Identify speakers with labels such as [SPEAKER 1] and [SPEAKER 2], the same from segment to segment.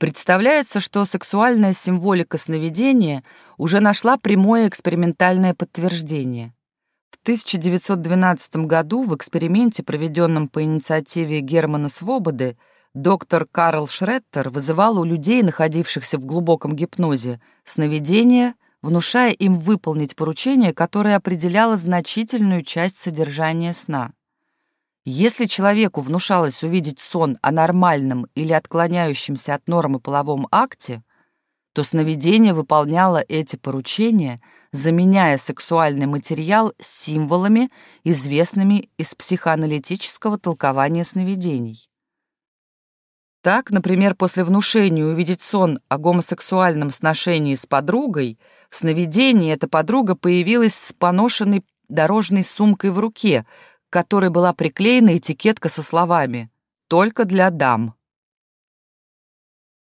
[SPEAKER 1] Представляется, что сексуальная символика сновидения уже нашла прямое экспериментальное подтверждение. В 1912 году в эксперименте, проведенном по инициативе Германа Свободы, доктор Карл Шреттер вызывал у людей, находившихся в глубоком гипнозе, сновидения, внушая им выполнить поручение, которое определяло значительную часть содержания сна. Если человеку внушалось увидеть сон о нормальном или отклоняющемся от нормы половом акте, то сновидение выполняло эти поручения, заменяя сексуальный материал символами, известными из психоаналитического толкования сновидений. Так, например, после внушения увидеть сон о гомосексуальном сношении с подругой, в сновидении эта подруга появилась с поношенной дорожной сумкой в руке, которой была приклеена этикетка со словами «Только для дам».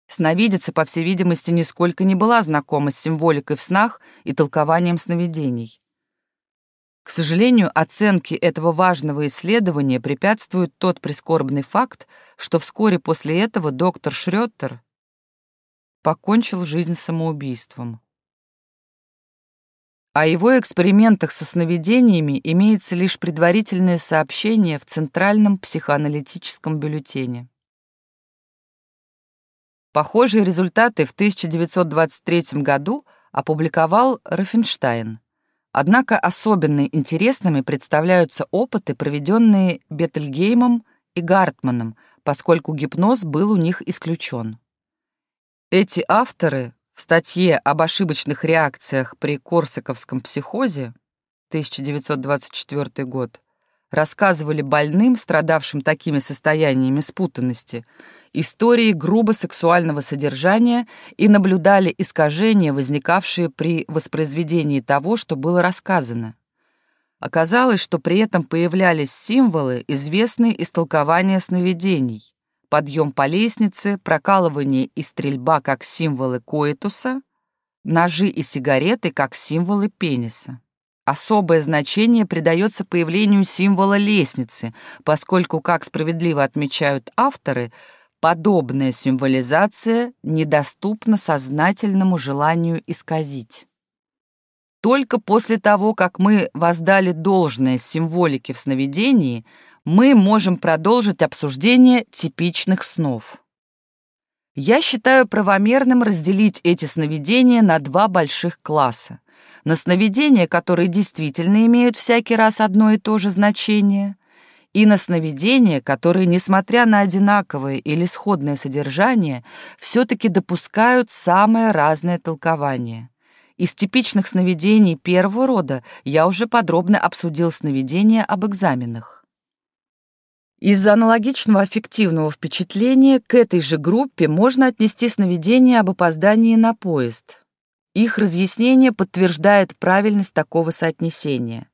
[SPEAKER 1] Сновидица, по всей видимости, нисколько не была знакома с символикой в снах и толкованием сновидений. К сожалению, оценке этого важного исследования препятствует тот прискорбный факт, что вскоре после этого доктор Шрёттер покончил жизнь самоубийством. О его экспериментах со сновидениями имеется лишь предварительное сообщение в Центральном психоаналитическом бюллетене. Похожие результаты в 1923 году опубликовал Рафенштайн. Однако особенно интересными представляются опыты, проведенные Бетельгеймом и Гартманом, поскольку гипноз был у них исключен. Эти авторы в статье об ошибочных реакциях при корсаковском психозе 1924 год рассказывали больным, страдавшим такими состояниями спутанности, истории грубо сексуального содержания и наблюдали искажения, возникавшие при воспроизведении того, что было рассказано. Оказалось, что при этом появлялись символы, известные из толкования сновидений подъем по лестнице, прокалывание и стрельба как символы коитуса, ножи и сигареты как символы пениса. Особое значение придается появлению символа лестницы, поскольку, как справедливо отмечают авторы, подобная символизация недоступна сознательному желанию исказить. Только после того, как мы воздали должное символике в сновидении – мы можем продолжить обсуждение типичных снов. Я считаю правомерным разделить эти сновидения на два больших класса. На сновидения, которые действительно имеют всякий раз одно и то же значение, и на сновидения, которые, несмотря на одинаковое или сходное содержание, все-таки допускают самое разное толкование. Из типичных сновидений первого рода я уже подробно обсудил сновидения об экзаменах. Из-за аналогичного аффективного впечатления к этой же группе можно отнести сновидение об опоздании на поезд. Их разъяснение подтверждает правильность такого соотнесения.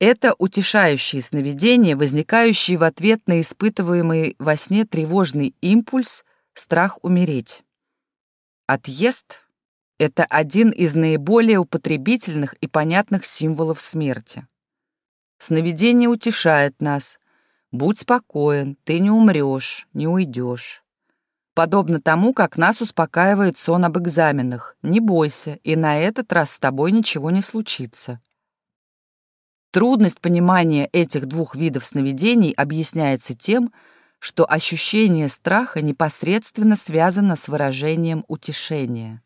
[SPEAKER 1] Это утешающие сновидения, возникающие в ответ на испытываемый во сне тревожный импульс, страх умереть. Отъезд — это один из наиболее употребительных и понятных символов смерти. Сновидение утешает нас, Будь спокоен, ты не умрешь, не уйдешь. Подобно тому, как нас успокаивает сон об экзаменах. Не бойся, и на этот раз с тобой ничего не случится. Трудность понимания этих двух видов сновидений объясняется тем, что ощущение страха непосредственно связано с выражением утешения.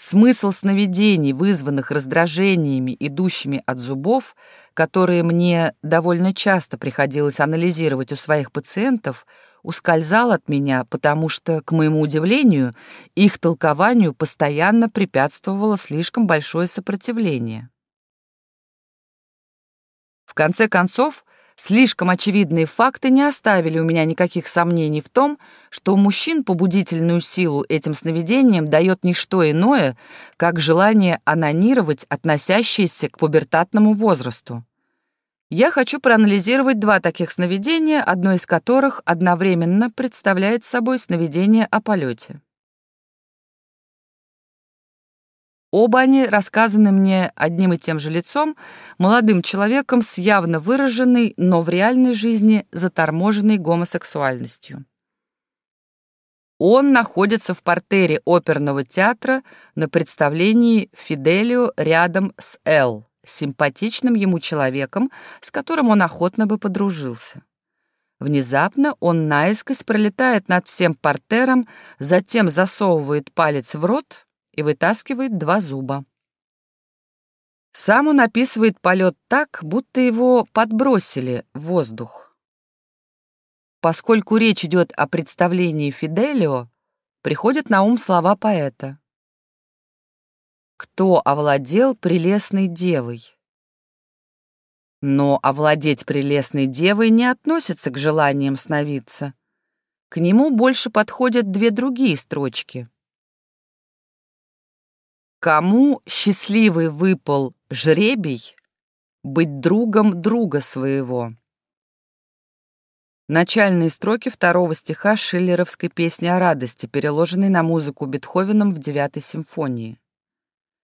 [SPEAKER 1] Смысл сновидений, вызванных раздражениями, идущими от зубов, которые мне довольно часто приходилось анализировать у своих пациентов, ускользал от меня, потому что, к моему удивлению, их толкованию постоянно препятствовало слишком большое сопротивление. В конце концов, Слишком очевидные факты не оставили у меня никаких сомнений в том, что у мужчин побудительную силу этим сновидениям дает не что иное, как желание анонировать, относящееся к пубертатному возрасту. Я хочу проанализировать два таких сновидения, одно из которых одновременно представляет собой сновидение о полете. Оба они рассказаны мне одним и тем же лицом, молодым человеком с явно выраженной, но в реальной жизни заторможенной гомосексуальностью. Он находится в портере оперного театра на представлении Фиделио рядом с Эл, симпатичным ему человеком, с которым он охотно бы подружился. Внезапно он наискось пролетает над всем портером, затем засовывает палец в рот и вытаскивает два зуба. Сам он описывает полет так, будто его подбросили в воздух. Поскольку речь идет о представлении Фиделио, приходят на ум слова поэта. «Кто овладел прелестной девой?» Но овладеть прелестной девой не относится к желаниям сновидца. К нему больше подходят две другие строчки. Кому счастливый выпал жребий быть другом друга своего? Начальные строки второго стиха шиллеровской песни о радости, переложенной на музыку Бетховеном в девятой симфонии.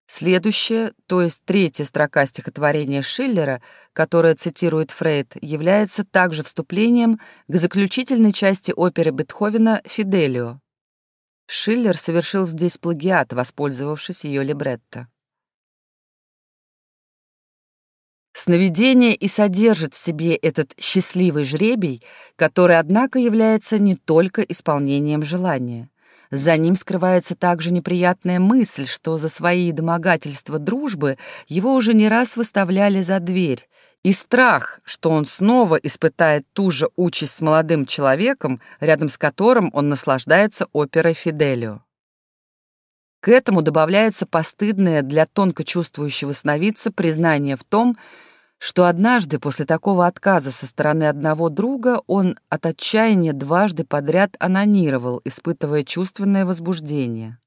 [SPEAKER 1] Следующая, то есть третья строка стихотворения Шиллера, которая цитирует Фрейд, является также вступлением к заключительной части оперы Бетховена «Фиделио». Шиллер совершил здесь плагиат, воспользовавшись ее либретто. Сновидение и содержит в себе этот счастливый жребий, который, однако, является не только исполнением желания. За ним скрывается также неприятная мысль, что за свои домогательства дружбы его уже не раз выставляли за дверь, и страх, что он снова испытает ту же участь с молодым человеком, рядом с которым он наслаждается оперой Фиделио. К этому добавляется постыдное для тонко чувствующего сновидца признание в том, что однажды после такого отказа со стороны одного друга он от отчаяния дважды подряд анонировал, испытывая чувственное возбуждение.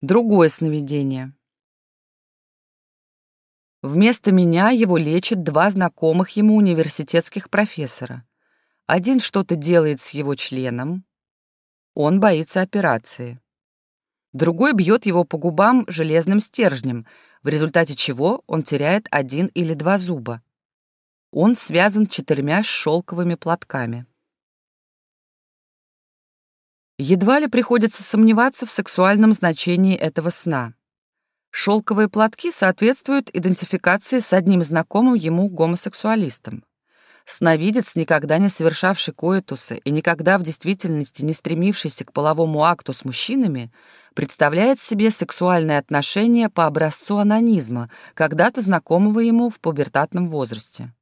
[SPEAKER 1] Другое сновидение. Вместо меня его лечат два знакомых ему университетских профессора. Один что-то делает с его членом. Он боится операции. Другой бьет его по губам железным стержнем, в результате чего он теряет один или два зуба. Он связан четырьмя шелковыми платками. Едва ли приходится сомневаться в сексуальном значении этого сна. Шелковые платки соответствуют идентификации с одним знакомым ему гомосексуалистом. Сновидец, никогда не совершавший коитуса и никогда в действительности не стремившийся к половому акту с мужчинами, представляет себе сексуальные отношения по образцу анонизма, когда-то знакомого ему в пубертатном возрасте.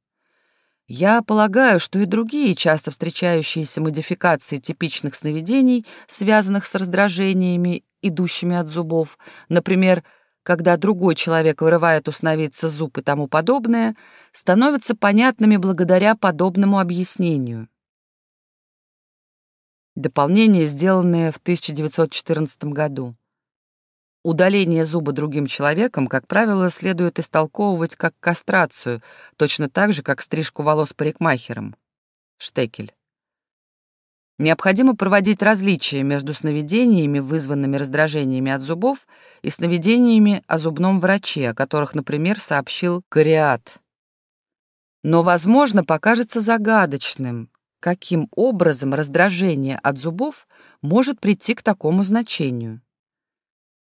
[SPEAKER 1] Я полагаю, что и другие часто встречающиеся модификации типичных сновидений, связанных с раздражениями, идущими от зубов, например, когда другой человек вырывает у сновидца зуб и тому подобное, становятся понятными благодаря подобному объяснению. Дополнение, сделанное в 1914 году. Удаление зуба другим человеком, как правило, следует истолковывать как кастрацию, точно так же, как стрижку волос парикмахером. Штекель. Необходимо проводить различия между сновидениями, вызванными раздражениями от зубов, и сновидениями о зубном враче, о которых, например, сообщил Кориат. Но, возможно, покажется загадочным, каким образом раздражение от зубов может прийти к такому значению.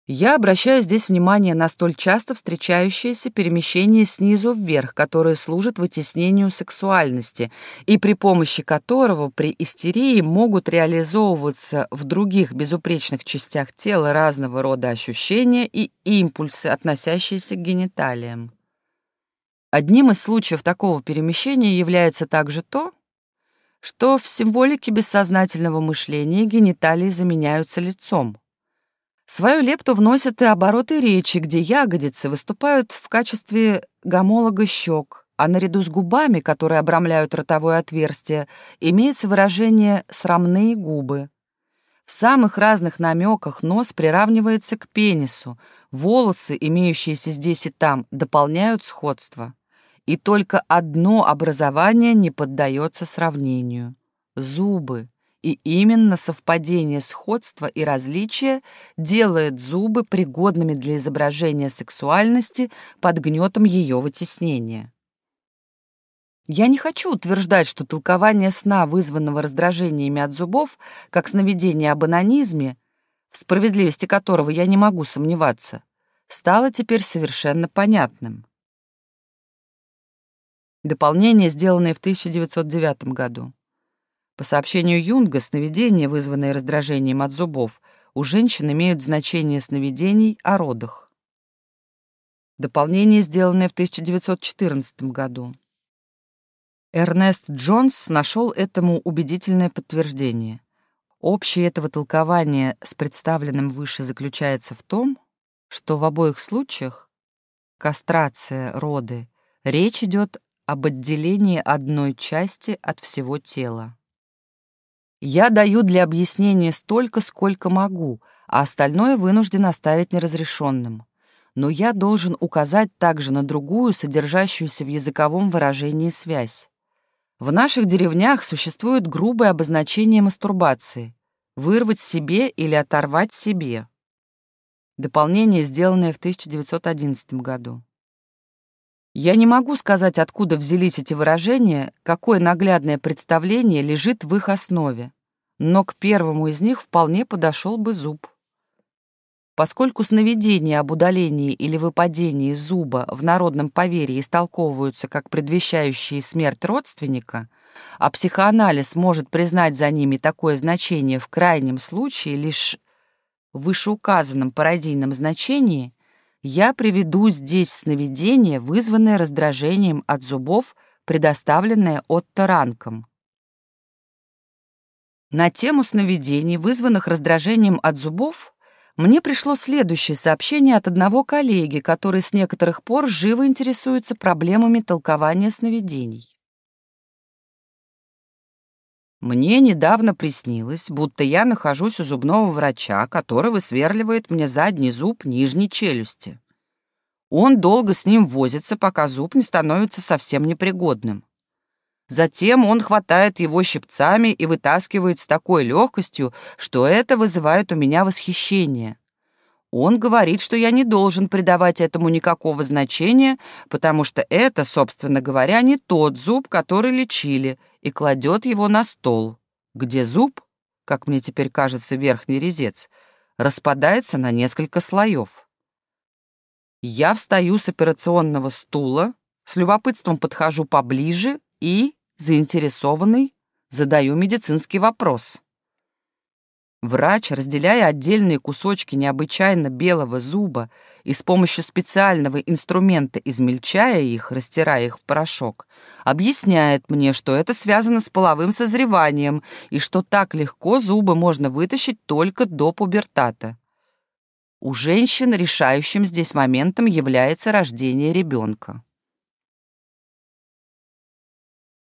[SPEAKER 1] Я обращаю здесь внимание на столь часто встречающееся перемещение снизу вверх, которое служит вытеснению сексуальности, и при помощи которого при истерии могут реализовываться в других безупречных частях тела разного рода ощущения и импульсы, относящиеся к гениталиям. Одним из случаев такого перемещения является также то, что в символике бессознательного мышления гениталии заменяются лицом. Свою лепту вносят и обороты речи, где ягодицы выступают в качестве гомолога щек, а наряду с губами, которые обрамляют ротовое отверстие, имеется выражение «срамные губы». В самых разных намеках нос приравнивается к пенису, волосы, имеющиеся здесь и там, дополняют сходство. И только одно образование не поддается сравнению — зубы и именно совпадение сходства и различия делает зубы пригодными для изображения сексуальности под гнетом ее вытеснения. Я не хочу утверждать, что толкование сна, вызванного раздражениями от зубов, как сновидение об анонизме, в справедливости которого я не могу сомневаться, стало теперь совершенно понятным. Дополнение, сделанное в 1909 году. По сообщению Юнга, сновидения, вызванные раздражением от зубов, у женщин имеют значение сновидений о родах. Дополнение, сделанное в 1914 году. Эрнест Джонс нашел этому убедительное подтверждение. Общее этого толкования с представленным выше заключается в том, что в обоих случаях кастрация, роды, речь идет об отделении одной части от всего тела. Я даю для объяснения столько, сколько могу, а остальное вынужден оставить неразрешенным. Но я должен указать также на другую, содержащуюся в языковом выражении связь. В наших деревнях существует грубое обозначение мастурбации — вырвать себе или оторвать себе. Дополнение, сделанное в 1911 году. Я не могу сказать, откуда взялись эти выражения, какое наглядное представление лежит в их основе, но к первому из них вполне подошел бы зуб. Поскольку сновидения об удалении или выпадении зуба в народном поверье истолковываются как предвещающие смерть родственника, а психоанализ может признать за ними такое значение в крайнем случае лишь в вышеуказанном пародийном значении, я приведу здесь сновидение, вызванное раздражением от зубов, предоставленное от Таранком. На тему сновидений, вызванных раздражением от зубов, мне пришло следующее сообщение от одного коллеги, который с некоторых пор живо интересуется проблемами толкования сновидений. Мне недавно приснилось, будто я нахожусь у зубного врача, который высверливает мне задний зуб нижней челюсти. Он долго с ним возится, пока зуб не становится совсем непригодным. Затем он хватает его щипцами и вытаскивает с такой легкостью, что это вызывает у меня восхищение. Он говорит, что я не должен придавать этому никакого значения, потому что это, собственно говоря, не тот зуб, который лечили, и кладет его на стол, где зуб, как мне теперь кажется верхний резец, распадается на несколько слоев. Я встаю с операционного стула, с любопытством подхожу поближе и, заинтересованный, задаю медицинский вопрос. Врач, разделяя отдельные кусочки необычайно белого зуба и с помощью специального инструмента измельчая их, растирая их в порошок, объясняет мне, что это связано с половым созреванием и что так легко зубы можно вытащить только до пубертата. У женщин решающим здесь моментом является рождение ребенка.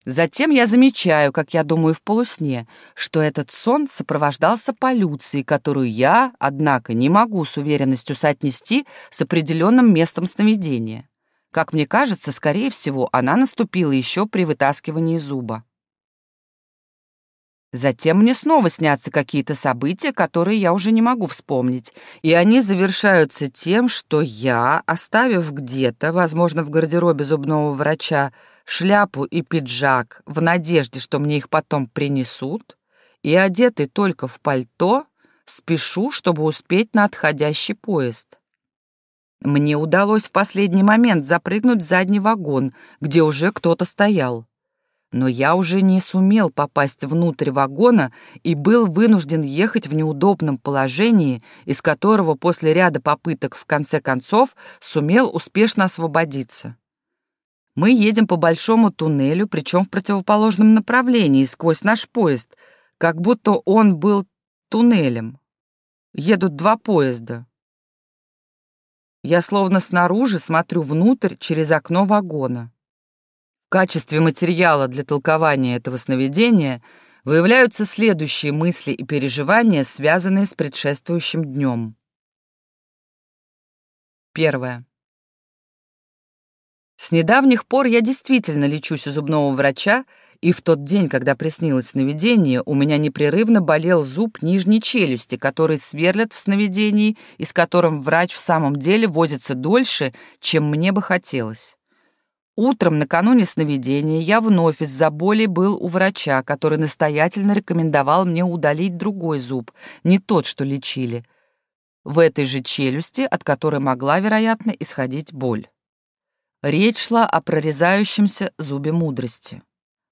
[SPEAKER 1] Затем я замечаю, как я думаю в полусне, что этот сон сопровождался полюцией, которую я, однако, не могу с уверенностью соотнести с определенным местом сновидения. Как мне кажется, скорее всего, она наступила еще при вытаскивании зуба. Затем мне снова снятся какие-то события, которые я уже не могу вспомнить, и они завершаются тем, что я, оставив где-то, возможно, в гардеробе зубного врача, шляпу и пиджак в надежде, что мне их потом принесут, и одетый только в пальто, спешу, чтобы успеть на отходящий поезд. Мне удалось в последний момент запрыгнуть в задний вагон, где уже кто-то стоял но я уже не сумел попасть внутрь вагона и был вынужден ехать в неудобном положении, из которого после ряда попыток в конце концов сумел успешно освободиться. Мы едем по большому туннелю, причем в противоположном направлении, сквозь наш поезд, как будто он был туннелем. Едут два поезда. Я словно снаружи смотрю внутрь через окно вагона качестве материала для толкования этого сновидения выявляются следующие мысли и переживания, связанные с предшествующим днем. Первое. С недавних пор я действительно лечусь у зубного врача, и в тот день, когда приснилось сновидение, у меня непрерывно болел зуб нижней челюсти, который сверлят в сновидении и с которым врач в самом деле возится дольше, чем мне бы хотелось. Утром, накануне сновидения, я вновь из-за боли был у врача, который настоятельно рекомендовал мне удалить другой зуб, не тот, что лечили, в этой же челюсти, от которой могла, вероятно, исходить боль. Речь шла о прорезающемся зубе мудрости.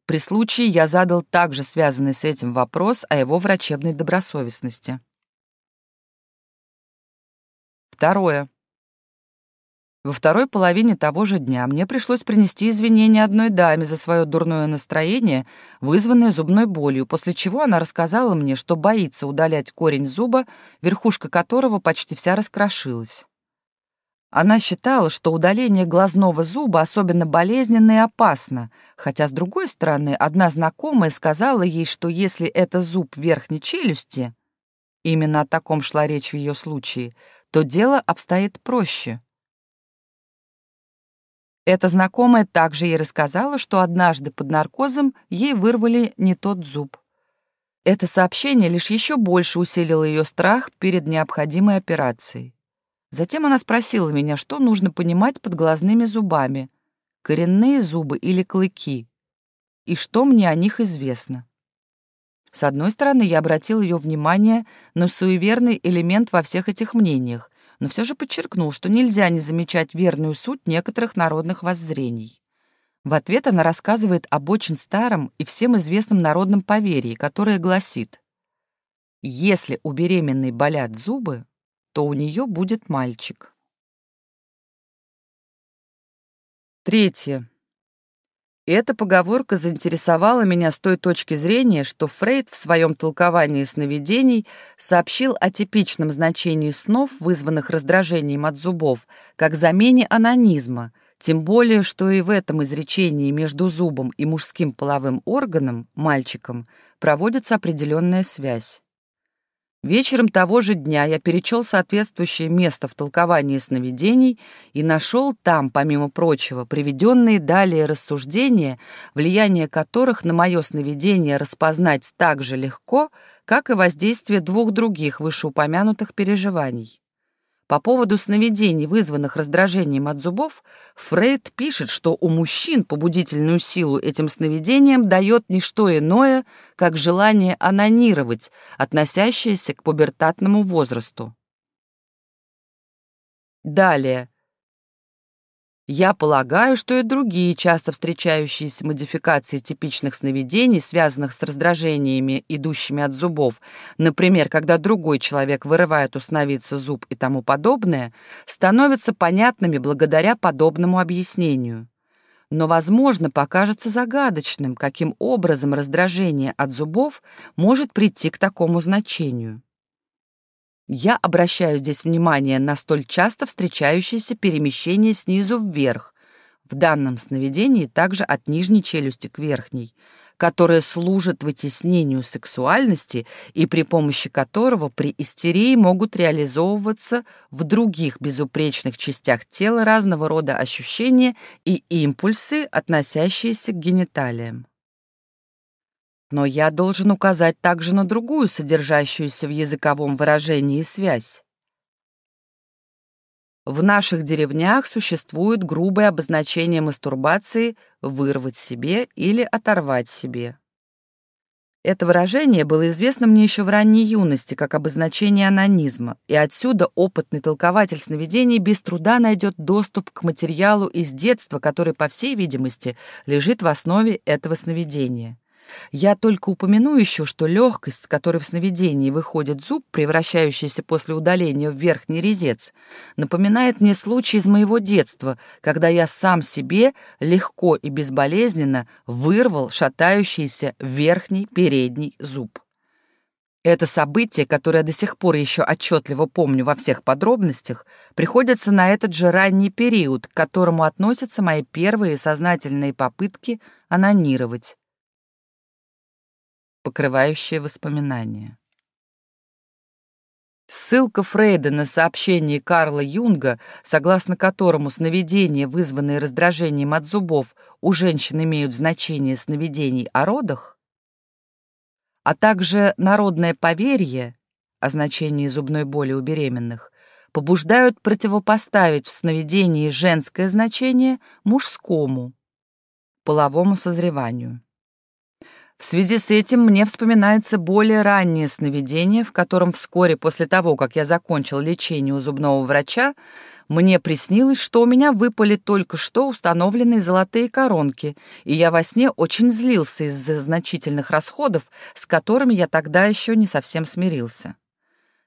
[SPEAKER 1] При случае я задал также связанный с этим вопрос о его врачебной добросовестности. Второе. Во второй половине того же дня мне пришлось принести извинения одной даме за свое дурное настроение, вызванное зубной болью, после чего она рассказала мне, что боится удалять корень зуба, верхушка которого почти вся раскрошилась. Она считала, что удаление глазного зуба особенно болезненно и опасно, хотя, с другой стороны, одна знакомая сказала ей, что если это зуб верхней челюсти, именно о таком шла речь в ее случае, то дело обстоит проще. Эта знакомая также ей рассказала, что однажды под наркозом ей вырвали не тот зуб. Это сообщение лишь еще больше усилило ее страх перед необходимой операцией. Затем она спросила меня, что нужно понимать под глазными зубами, коренные зубы или клыки, и что мне о них известно. С одной стороны, я обратил ее внимание на суеверный элемент во всех этих мнениях, но все же подчеркнул, что нельзя не замечать верную суть некоторых народных воззрений. В ответ она рассказывает об очень старом и всем известном народном поверье, которое гласит «Если у беременной болят зубы, то у нее будет мальчик». Третье. Эта поговорка заинтересовала меня с той точки зрения, что Фрейд в своем толковании сновидений сообщил о типичном значении снов, вызванных раздражением от зубов, как замене анонизма, тем более, что и в этом изречении между зубом и мужским половым органом, мальчиком, проводится определенная связь. Вечером того же дня я перечел соответствующее место в толковании сновидений и нашел там, помимо прочего, приведенные далее рассуждения, влияние которых на мое сновидение распознать так же легко, как и воздействие двух других вышеупомянутых переживаний. По поводу сновидений, вызванных раздражением от зубов, Фрейд пишет, что у мужчин побудительную силу этим сновидениям дает не что иное, как желание анонировать, относящееся к пубертатному возрасту. Далее. Я полагаю, что и другие часто встречающиеся модификации типичных сновидений, связанных с раздражениями, идущими от зубов, например, когда другой человек вырывает у сновидца зуб и тому подобное, становятся понятными благодаря подобному объяснению. Но, возможно, покажется загадочным, каким образом раздражение от зубов может прийти к такому значению. Я обращаю здесь внимание на столь часто встречающееся перемещение снизу вверх, в данном сновидении также от нижней челюсти к верхней, которое служит вытеснению сексуальности и при помощи которого при истерии могут реализовываться в других безупречных частях тела разного рода ощущения и импульсы, относящиеся к гениталиям. Но я должен указать также на другую, содержащуюся в языковом выражении связь. В наших деревнях существует грубое обозначение мастурбации «вырвать себе» или «оторвать себе». Это выражение было известно мне еще в ранней юности как обозначение анонизма, и отсюда опытный толкователь сновидений без труда найдет доступ к материалу из детства, который, по всей видимости, лежит в основе этого сновидения. Я только упомяну еще, что легкость, с которой в сновидении выходит зуб, превращающийся после удаления в верхний резец, напоминает мне случай из моего детства, когда я сам себе легко и безболезненно вырвал шатающийся верхний передний зуб. Это событие, которое до сих пор еще отчетливо помню во всех подробностях, приходится на этот же ранний период, к которому относятся мои первые сознательные попытки анонировать покрывающее воспоминания. Ссылка Фрейда на сообщение Карла Юнга, согласно которому сновидения, вызванные раздражением от зубов, у женщин имеют значение сновидений о родах, а также народное поверье о значении зубной боли у беременных, побуждают противопоставить в сновидении женское значение мужскому, половому созреванию. В связи с этим мне вспоминается более раннее сновидение, в котором вскоре после того, как я закончил лечение у зубного врача, мне приснилось, что у меня выпали только что установленные золотые коронки, и я во сне очень злился из-за значительных расходов, с которыми я тогда еще не совсем смирился.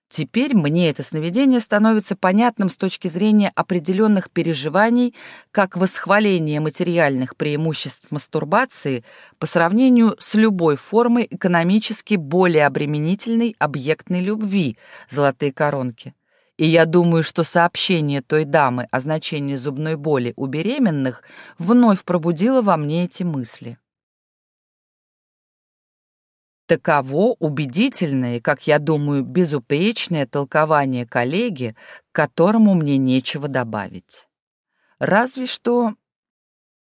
[SPEAKER 1] Теперь мне это сновидение становится понятным с точки зрения определенных переживаний, как восхваление материальных преимуществ мастурбации по сравнению с любой формой экономически более обременительной объектной любви золотые коронки. И я думаю, что сообщение той дамы о значении зубной боли у беременных вновь пробудило во мне эти мысли. Таково убедительное, как я думаю, безупречное толкование коллеги, к которому мне нечего добавить. Разве что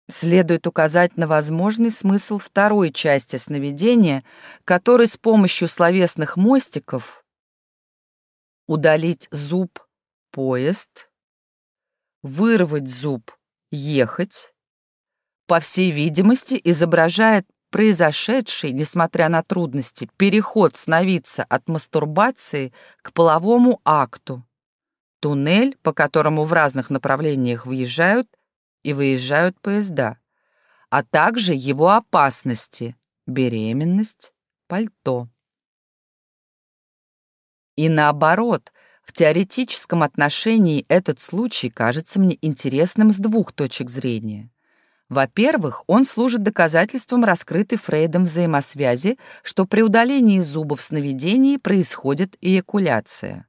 [SPEAKER 1] следует указать на возможный смысл второй части сновидения, который с помощью словесных мостиков удалить зуб — поезд, вырвать зуб — ехать, по всей видимости, изображает произошедший, несмотря на трудности, переход сновидца от мастурбации к половому акту, туннель, по которому в разных направлениях въезжают и выезжают поезда, а также его опасности, беременность, пальто. И наоборот, в теоретическом отношении этот случай кажется мне интересным с двух точек зрения. Во-первых, он служит доказательством раскрытой Фрейдом взаимосвязи, что при удалении зубов сновидений происходит эякуляция.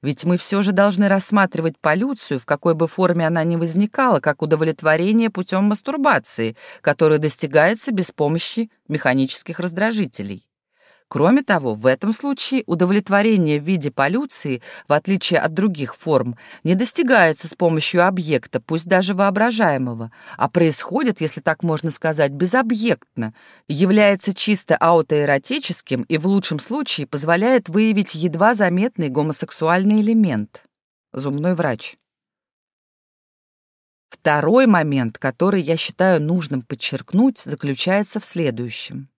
[SPEAKER 1] Ведь мы все же должны рассматривать полюцию, в какой бы форме она ни возникала, как удовлетворение путем мастурбации, которое достигается без помощи механических раздражителей. Кроме того, в этом случае удовлетворение в виде полюции, в отличие от других форм, не достигается с помощью объекта, пусть даже воображаемого, а происходит, если так можно сказать, безобъектно, является чисто аутоэротическим и в лучшем случае позволяет выявить едва заметный гомосексуальный элемент. Зубной врач. Второй момент, который я считаю нужным подчеркнуть, заключается в следующем.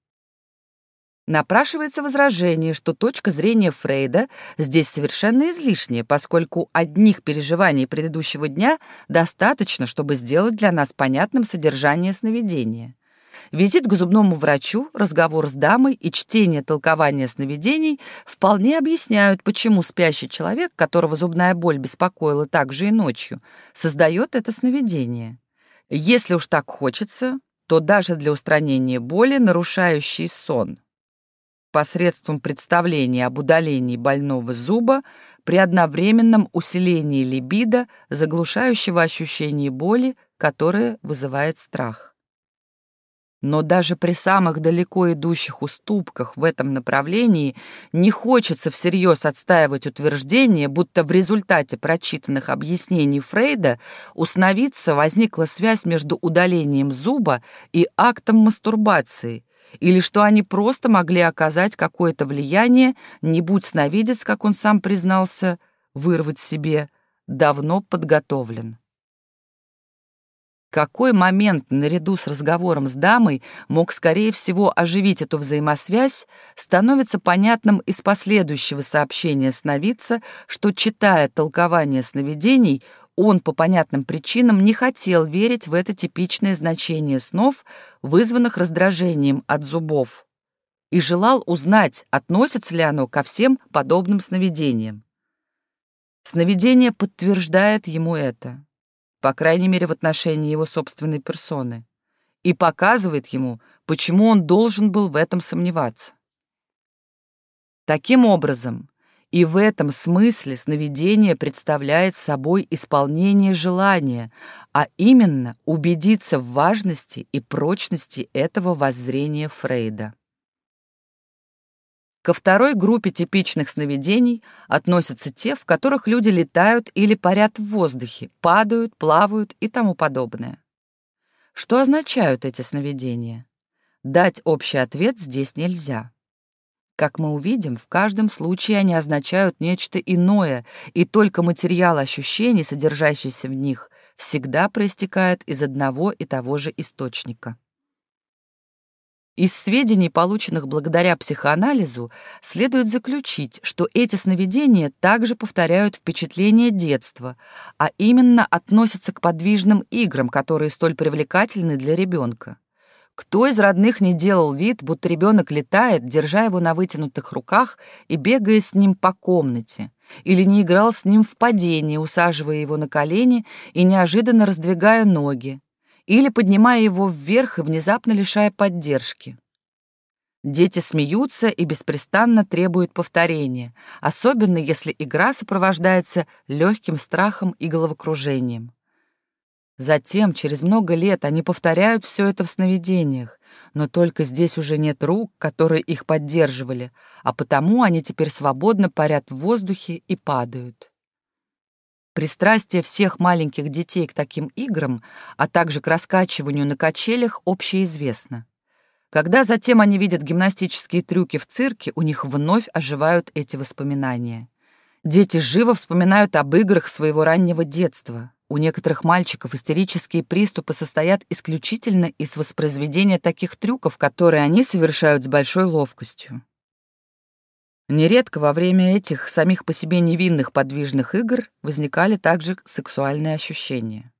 [SPEAKER 1] Напрашивается возражение, что точка зрения Фрейда здесь совершенно излишняя, поскольку одних переживаний предыдущего дня достаточно, чтобы сделать для нас понятным содержание сновидения. Визит к зубному врачу, разговор с дамой и чтение толкования сновидений вполне объясняют, почему спящий человек, которого зубная боль беспокоила также и ночью, создает это сновидение. Если уж так хочется, то даже для устранения боли, нарушающей сон, посредством представления об удалении больного зуба при одновременном усилении либидо, заглушающего ощущение боли, которое вызывает страх. Но даже при самых далеко идущих уступках в этом направлении не хочется всерьез отстаивать утверждение, будто в результате прочитанных объяснений Фрейда у сновидца возникла связь между удалением зуба и актом мастурбации, или что они просто могли оказать какое-то влияние, не будь сновидец, как он сам признался, вырвать себе, давно подготовлен. Какой момент наряду с разговором с дамой мог, скорее всего, оживить эту взаимосвязь, становится понятным из последующего сообщения сновидца, что, читая толкование сновидений, он по понятным причинам не хотел верить в это типичное значение снов, вызванных раздражением от зубов, и желал узнать, относится ли оно ко всем подобным сновидениям. Сновидение подтверждает ему это, по крайней мере в отношении его собственной персоны, и показывает ему, почему он должен был в этом сомневаться. Таким образом, и в этом смысле сновидение представляет собой исполнение желания, а именно убедиться в важности и прочности этого воззрения Фрейда. Ко второй группе типичных сновидений относятся те, в которых люди летают или парят в воздухе, падают, плавают и тому подобное. Что означают эти сновидения? Дать общий ответ здесь нельзя. Как мы увидим, в каждом случае они означают нечто иное, и только материал ощущений, содержащийся в них, всегда проистекает из одного и того же источника. Из сведений, полученных благодаря психоанализу, следует заключить, что эти сновидения также повторяют впечатления детства, а именно относятся к подвижным играм, которые столь привлекательны для ребенка. Кто из родных не делал вид, будто ребенок летает, держа его на вытянутых руках и бегая с ним по комнате, или не играл с ним в падении, усаживая его на колени и неожиданно раздвигая ноги, или поднимая его вверх и внезапно лишая поддержки. Дети смеются и беспрестанно требуют повторения, особенно если игра сопровождается легким страхом и головокружением. Затем, через много лет, они повторяют все это в сновидениях, но только здесь уже нет рук, которые их поддерживали, а потому они теперь свободно парят в воздухе и падают. Пристрастие всех маленьких детей к таким играм, а также к раскачиванию на качелях, общеизвестно. Когда затем они видят гимнастические трюки в цирке, у них вновь оживают эти воспоминания. Дети живо вспоминают об играх своего раннего детства. У некоторых мальчиков истерические приступы состоят исключительно из воспроизведения таких трюков, которые они совершают с большой ловкостью. Нередко во время этих самих по себе невинных подвижных игр возникали также сексуальные ощущения.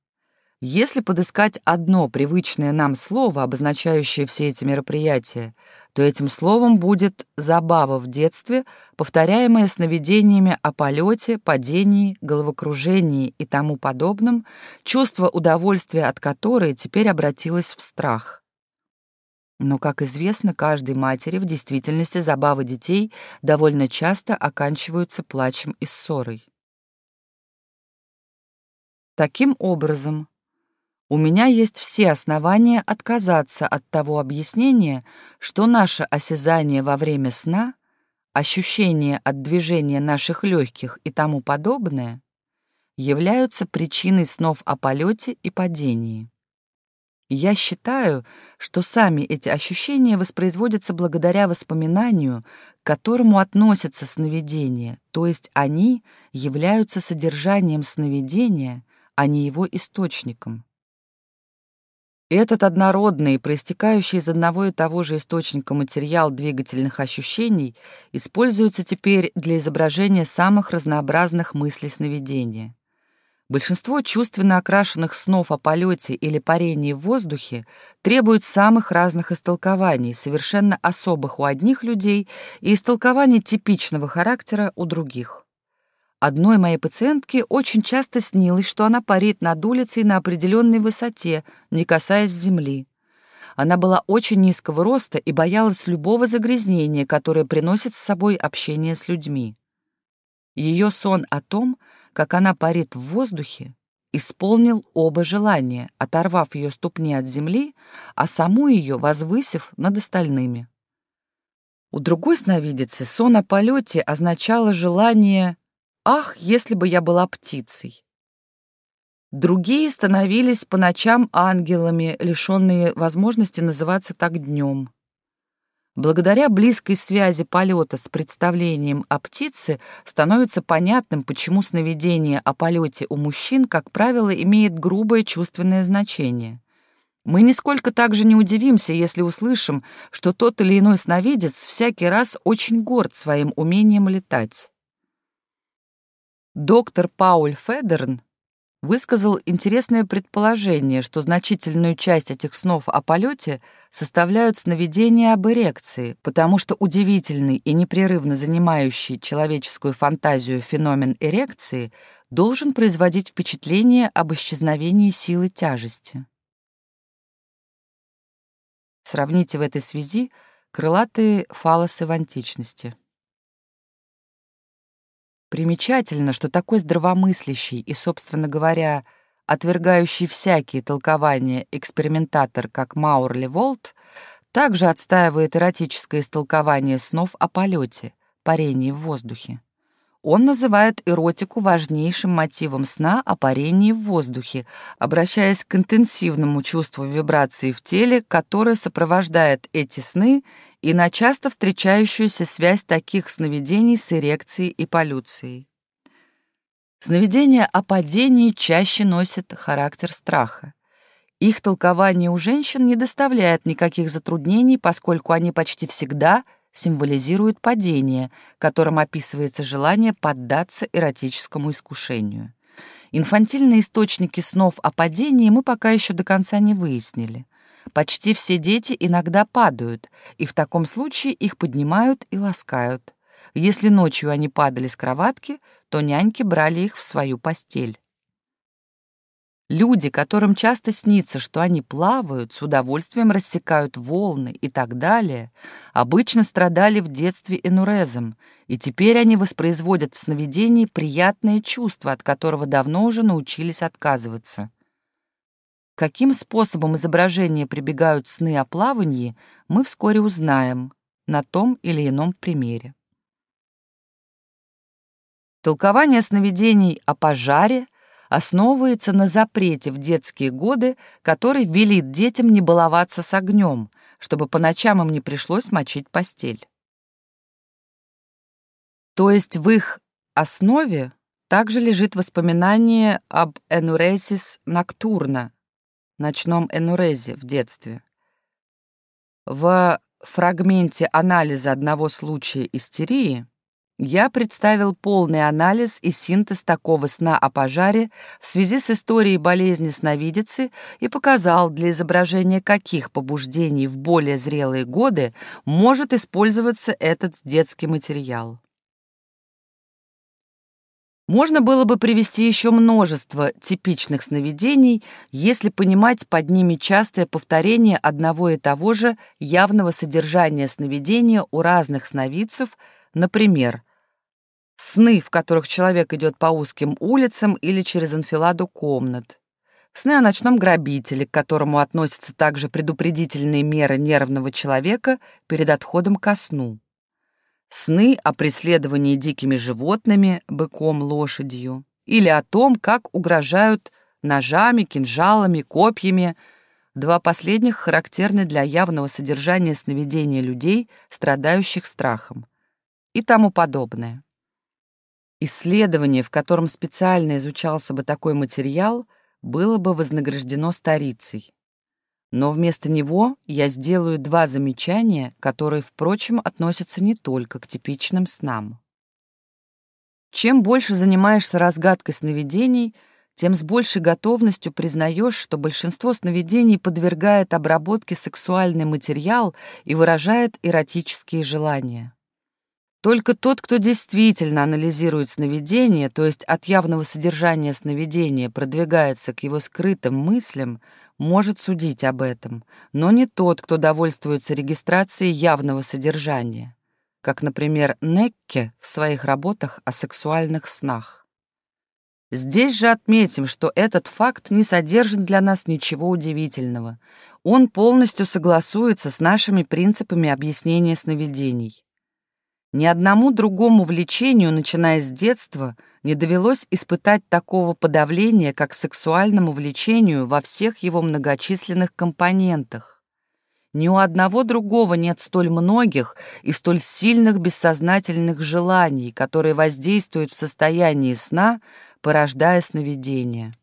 [SPEAKER 1] Если подыскать одно привычное нам слово, обозначающее все эти мероприятия, то этим словом будет «забава в детстве», повторяемая сновидениями о полете, падении, головокружении и тому подобном, чувство удовольствия от которой теперь обратилось в страх. Но, как известно, каждой матери в действительности забавы детей довольно часто оканчиваются плачем и ссорой. Таким образом, у меня есть все основания отказаться от того объяснения, что наше осязание во время сна, ощущение от движения наших легких и тому подобное являются причиной снов о полете и падении. Я считаю, что сами эти ощущения воспроизводятся благодаря воспоминанию, к которому относятся сновидения, то есть они являются содержанием сновидения, а не его источником. Этот однородный, проистекающий из одного и того же источника материал двигательных ощущений используется теперь для изображения самых разнообразных мыслей сновидения. Большинство чувственно окрашенных снов о полете или парении в воздухе требуют самых разных истолкований, совершенно особых у одних людей и истолкований типичного характера у других. Одной моей пациентке очень часто снилось, что она парит над улицей на определенной высоте, не касаясь земли. Она была очень низкого роста и боялась любого загрязнения, которое приносит с собой общение с людьми. Ее сон о том, как она парит в воздухе, исполнил оба желания, оторвав ее ступни от земли, а саму ее возвысив над остальными. У другой сновидицы сон о полете означало желание Ах, если бы я была птицей! Другие становились по ночам ангелами, лишенные возможности называться так днем. Благодаря близкой связи полета с представлением о птице становится понятным, почему сновидение о полете у мужчин, как правило, имеет грубое чувственное значение. Мы нисколько также не удивимся, если услышим, что тот или иной сновидец всякий раз очень горд своим умением летать. Доктор Пауль Федерн высказал интересное предположение, что значительную часть этих снов о полете составляют сновидения об эрекции, потому что удивительный и непрерывно занимающий человеческую фантазию феномен эрекции должен производить впечатление об исчезновении силы тяжести. Сравните в этой связи крылатые фалосы в античности. Примечательно, что такой здравомыслящий и, собственно говоря, отвергающий всякие толкования экспериментатор, как Маурли Волт, также отстаивает эротическое истолкование снов о полете, парении в воздухе. Он называет эротику важнейшим мотивом сна о парении в воздухе, обращаясь к интенсивному чувству вибрации в теле, которое сопровождает эти сны и на часто встречающуюся связь таких сновидений с эрекцией и полюцией. Сновидения о падении чаще носят характер страха. Их толкование у женщин не доставляет никаких затруднений, поскольку они почти всегда символизируют падение, которым описывается желание поддаться эротическому искушению. Инфантильные источники снов о падении мы пока еще до конца не выяснили. Почти все дети иногда падают, и в таком случае их поднимают и ласкают. Если ночью они падали с кроватки, то няньки брали их в свою постель. Люди, которым часто снится, что они плавают, с удовольствием рассекают волны и так далее, обычно страдали в детстве энурезом, и теперь они воспроизводят в сновидении приятное чувство, от которого давно уже научились отказываться. Каким способом изображения прибегают сны о плавании, мы вскоре узнаем на том или ином примере. Толкование сновидений о пожаре основывается на запрете в детские годы, который велит детям не баловаться с огнем, чтобы по ночам им не пришлось мочить постель. То есть в их основе также лежит воспоминание об энурезис ноктурна, ночном энурезе в детстве. В фрагменте анализа одного случая истерии я представил полный анализ и синтез такого сна о пожаре в связи с историей болезни сновидицы и показал, для изображения каких побуждений в более зрелые годы может использоваться этот детский материал. Можно было бы привести еще множество типичных сновидений, если понимать под ними частое повторение одного и того же явного содержания сновидения у разных сновидцев, например, Сны, в которых человек идет по узким улицам или через анфиладу комнат. Сны о ночном грабителе, к которому относятся также предупредительные меры нервного человека перед отходом ко сну. Сны о преследовании дикими животными, быком, лошадью. Или о том, как угрожают ножами, кинжалами, копьями. Два последних характерны для явного содержания сновидения людей, страдающих страхом. И тому подобное. Исследование, в котором специально изучался бы такой материал, было бы вознаграждено старицей. Но вместо него я сделаю два замечания, которые, впрочем, относятся не только к типичным снам. Чем больше занимаешься разгадкой сновидений, тем с большей готовностью признаешь, что большинство сновидений подвергает обработке сексуальный материал и выражает эротические желания. Только тот, кто действительно анализирует сновидение, то есть от явного содержания сновидения продвигается к его скрытым мыслям, может судить об этом, но не тот, кто довольствуется регистрацией явного содержания, как, например, Некке в своих работах о сексуальных снах. Здесь же отметим, что этот факт не содержит для нас ничего удивительного. Он полностью согласуется с нашими принципами объяснения сновидений. Ни одному другому влечению, начиная с детства, не довелось испытать такого подавления, как сексуальному влечению во всех его многочисленных компонентах. Ни у одного другого нет столь многих и столь сильных бессознательных желаний, которые воздействуют в состоянии сна, порождая сновидения.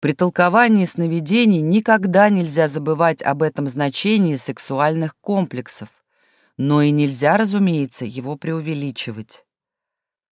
[SPEAKER 1] При толковании сновидений никогда нельзя забывать об этом значении сексуальных комплексов но и нельзя, разумеется, его преувеличивать.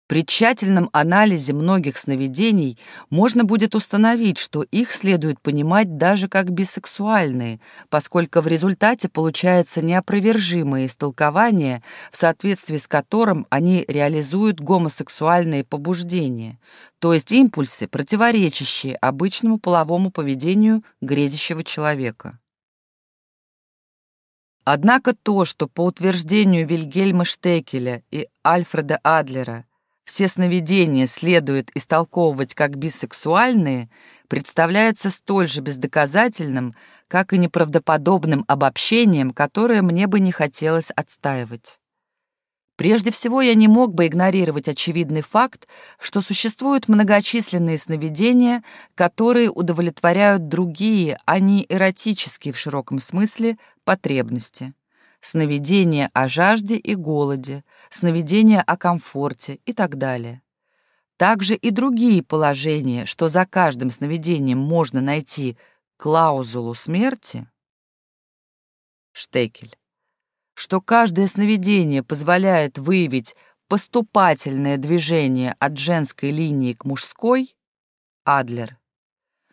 [SPEAKER 1] При тщательном анализе многих сновидений можно будет установить, что их следует понимать даже как бисексуальные, поскольку в результате получается неопровержимое истолкование, в соответствии с которым они реализуют гомосексуальные побуждения, то есть импульсы, противоречащие обычному половому поведению грезящего человека. Однако то, что по утверждению Вильгельма Штекеля и Альфреда Адлера все сновидения следует истолковывать как бисексуальные, представляется столь же бездоказательным, как и неправдоподобным обобщением, которое мне бы не хотелось отстаивать. Прежде всего, я не мог бы игнорировать очевидный факт, что существуют многочисленные сновидения, которые удовлетворяют другие, а не эротические в широком смысле, потребности. Сновидения о жажде и голоде, сновидения о комфорте и так далее. Также и другие положения, что за каждым сновидением можно найти клаузулу смерти. Штекель что каждое сновидение позволяет выявить поступательное движение от женской линии к мужской, Адлер,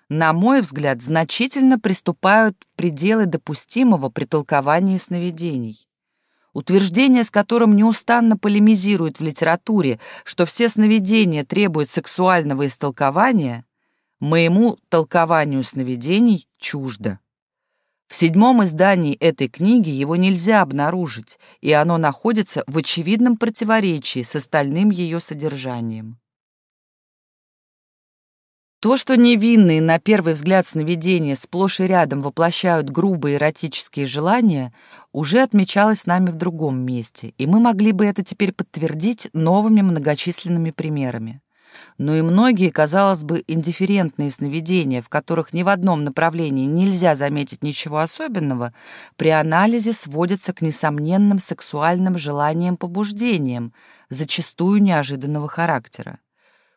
[SPEAKER 1] на мой взгляд, значительно приступают пределы допустимого при толковании сновидений. Утверждение, с которым неустанно полемизируют в литературе, что все сновидения требуют сексуального истолкования, моему толкованию сновидений чуждо. В седьмом издании этой книги его нельзя обнаружить, и оно находится в очевидном противоречии с остальным ее содержанием. То, что невинные на первый взгляд сновидения сплошь и рядом воплощают грубые эротические желания, уже отмечалось нами в другом месте, и мы могли бы это теперь подтвердить новыми многочисленными примерами но и многие, казалось бы, индифферентные сновидения, в которых ни в одном направлении нельзя заметить ничего особенного, при анализе сводятся к несомненным сексуальным желаниям-побуждениям, зачастую неожиданного характера.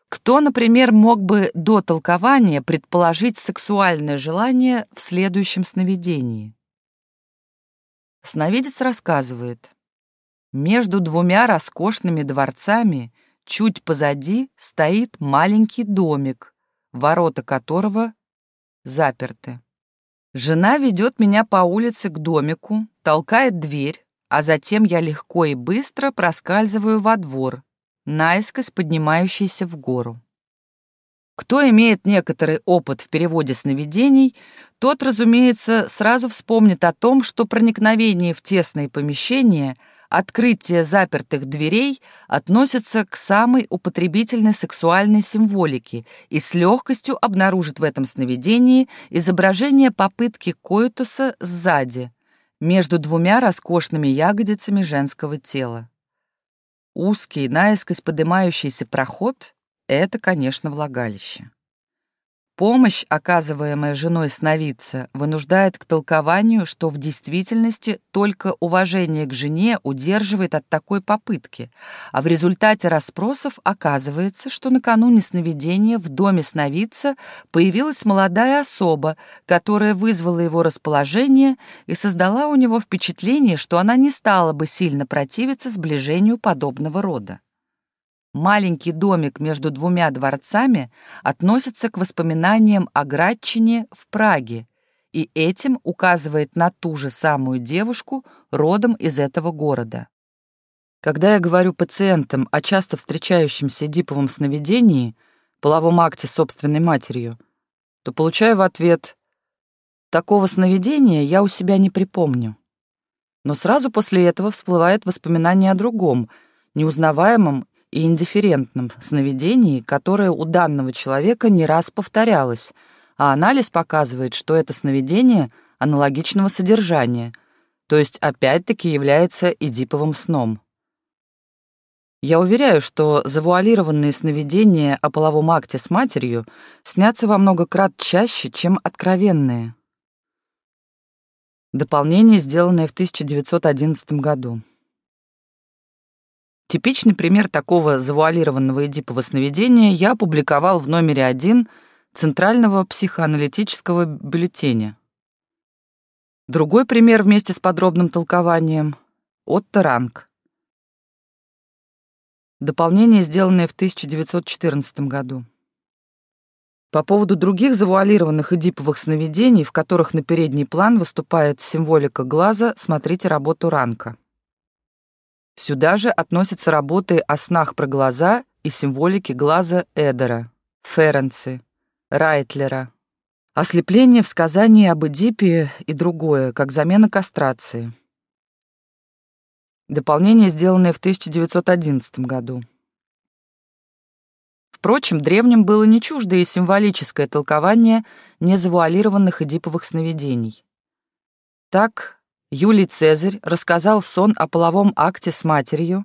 [SPEAKER 1] Кто, например, мог бы до толкования предположить сексуальное желание в следующем сновидении? Сновидец рассказывает, между двумя роскошными дворцами Чуть позади стоит маленький домик, ворота которого заперты. Жена ведет меня по улице к домику, толкает дверь, а затем я легко и быстро проскальзываю во двор, наискось поднимающийся в гору. Кто имеет некоторый опыт в переводе сновидений, тот, разумеется, сразу вспомнит о том, что проникновение в тесные помещения — открытие запертых дверей относится к самой употребительной сексуальной символике и с легкостью обнаружит в этом сновидении изображение попытки коитуса сзади, между двумя роскошными ягодицами женского тела. Узкий, наискось поднимающийся проход — это, конечно, влагалище. Помощь, оказываемая женой сновидца, вынуждает к толкованию, что в действительности только уважение к жене удерживает от такой попытки, а в результате расспросов оказывается, что накануне сновидения в доме сновидца появилась молодая особа, которая вызвала его расположение и создала у него впечатление, что она не стала бы сильно противиться сближению подобного рода. Маленький домик между двумя дворцами относится к воспоминаниям о Градчине в Праге и этим указывает на ту же самую девушку родом из этого города. Когда я говорю пациентам о часто встречающемся диповом сновидении, половом акте собственной матерью, то получаю в ответ «Такого сновидения я у себя не припомню». Но сразу после этого всплывает воспоминание о другом, неузнаваемом и индифферентном сновидении, которое у данного человека не раз повторялось, а анализ показывает, что это сновидение аналогичного содержания, то есть опять-таки является эдиповым сном. Я уверяю, что завуалированные сновидения о половом акте с матерью снятся во много крат чаще, чем откровенные. Дополнение, сделанное в 1911 году. Типичный пример такого завуалированного эдипового сновидения я опубликовал в номере один Центрального психоаналитического бюллетеня. Другой пример вместе с подробным толкованием — Отто Ранг. Дополнение, сделанное в 1914 году. По поводу других завуалированных эдиповых сновидений, в которых на передний план выступает символика глаза, смотрите работу Ранка. Сюда же относятся работы о снах про глаза и символике глаза Эдера, Ференци, Райтлера. Ослепление в сказании об Эдипе и другое, как замена кастрации. Дополнение, сделанное в 1911 году. Впрочем, древним было не чуждо и символическое толкование незавуалированных эдиповых сновидений. Так, Юлий Цезарь рассказал сон о половом акте с матерью,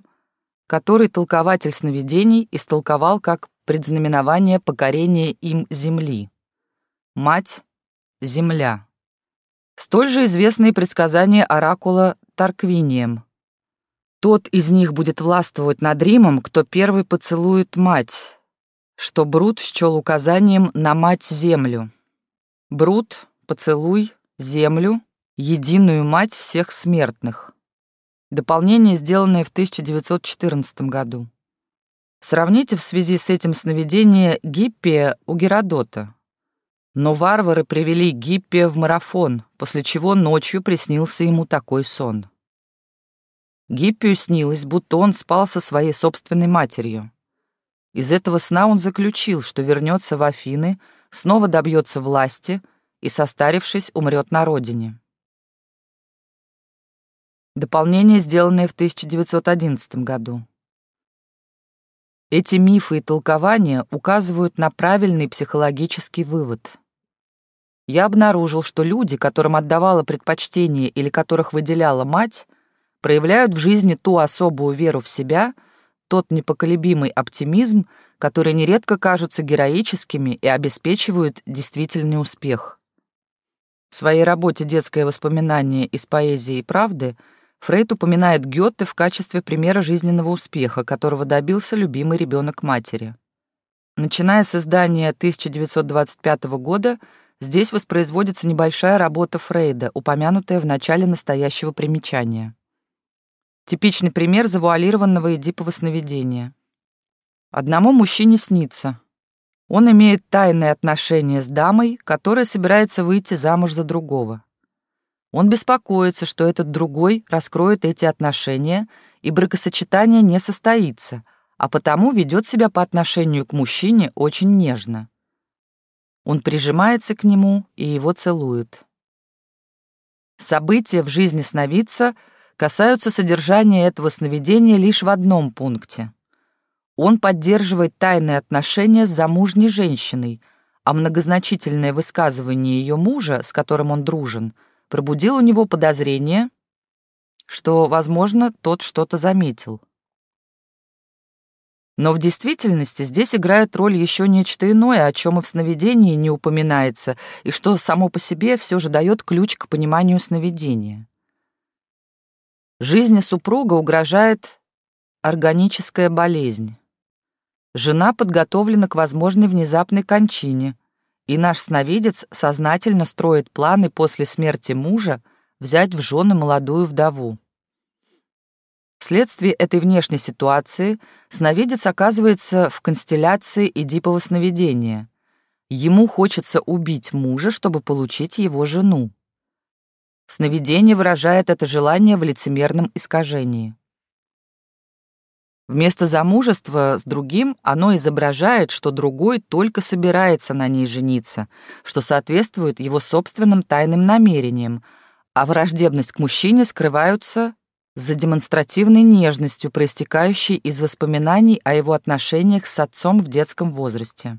[SPEAKER 1] который толкователь сновидений истолковал как предзнаменование покорения им земли. Мать — земля. Столь же известные предсказания оракула Тарквинием. Тот из них будет властвовать над Римом, кто первый поцелует мать, что Брут счел указанием на мать-землю. Брут, поцелуй, землю, единую мать всех смертных. Дополнение, сделанное в 1914 году. Сравните в связи с этим сновидение Гиппия у Геродота. Но варвары привели Гиппия в марафон, после чего ночью приснился ему такой сон. Гиппию снилось, будто он спал со своей собственной матерью. Из этого сна он заключил, что вернется в Афины, снова добьется власти и, состарившись, умрет на родине. Дополнение, сделанное в 1911 году. Эти мифы и толкования указывают на правильный психологический вывод. Я обнаружил, что люди, которым отдавала предпочтение или которых выделяла мать, проявляют в жизни ту особую веру в себя, тот непоколебимый оптимизм, которые нередко кажутся героическими и обеспечивают действительный успех. В своей работе «Детское воспоминание из поэзии и правды» Фрейд упоминает Гёте в качестве примера жизненного успеха, которого добился любимый ребенок матери. Начиная с издания 1925 года, здесь воспроизводится небольшая работа Фрейда, упомянутая в начале настоящего примечания. Типичный пример завуалированного эдипового сновидения. Одному мужчине снится. Он имеет тайные отношения с дамой, которая собирается выйти замуж за другого. Он беспокоится, что этот другой раскроет эти отношения, и бракосочетание не состоится, а потому ведет себя по отношению к мужчине очень нежно. Он прижимается к нему и его целует. События в жизни сновидца касаются содержания этого сновидения лишь в одном пункте. Он поддерживает тайные отношения с замужней женщиной, а многозначительное высказывание ее мужа, с которым он дружен — пробудил у него подозрение, что, возможно, тот что-то заметил. Но в действительности здесь играет роль еще нечто иное, о чем и в сновидении не упоминается, и что само по себе все же дает ключ к пониманию сновидения. Жизни супруга угрожает органическая болезнь. Жена подготовлена к возможной внезапной кончине, и наш сновидец сознательно строит планы после смерти мужа взять в жены молодую вдову. Вследствие этой внешней ситуации сновидец оказывается в констелляции Эдипова сновидения. Ему хочется убить мужа, чтобы получить его жену. Сновидение выражает это желание в лицемерном искажении. Вместо замужества с другим оно изображает, что другой только собирается на ней жениться, что соответствует его собственным тайным намерениям, а враждебность к мужчине скрываются за демонстративной нежностью, проистекающей из воспоминаний о его отношениях с отцом в детском возрасте.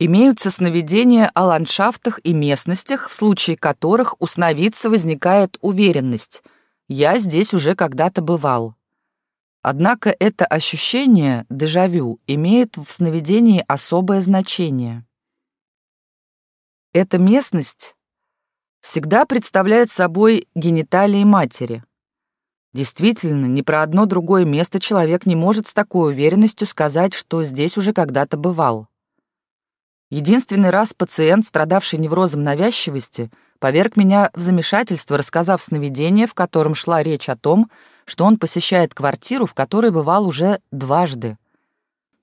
[SPEAKER 1] Имеются сновидения о ландшафтах и местностях, в случае которых у сновидца возникает уверенность «я здесь уже когда-то бывал». Однако это ощущение, дежавю, имеет в сновидении особое значение. Эта местность всегда представляет собой гениталии матери. Действительно, ни про одно другое место человек не может с такой уверенностью сказать, что здесь уже когда-то бывал. Единственный раз пациент, страдавший неврозом навязчивости, поверг меня в замешательство, рассказав сновидение, в котором шла речь о том, что он посещает квартиру, в которой бывал уже дважды.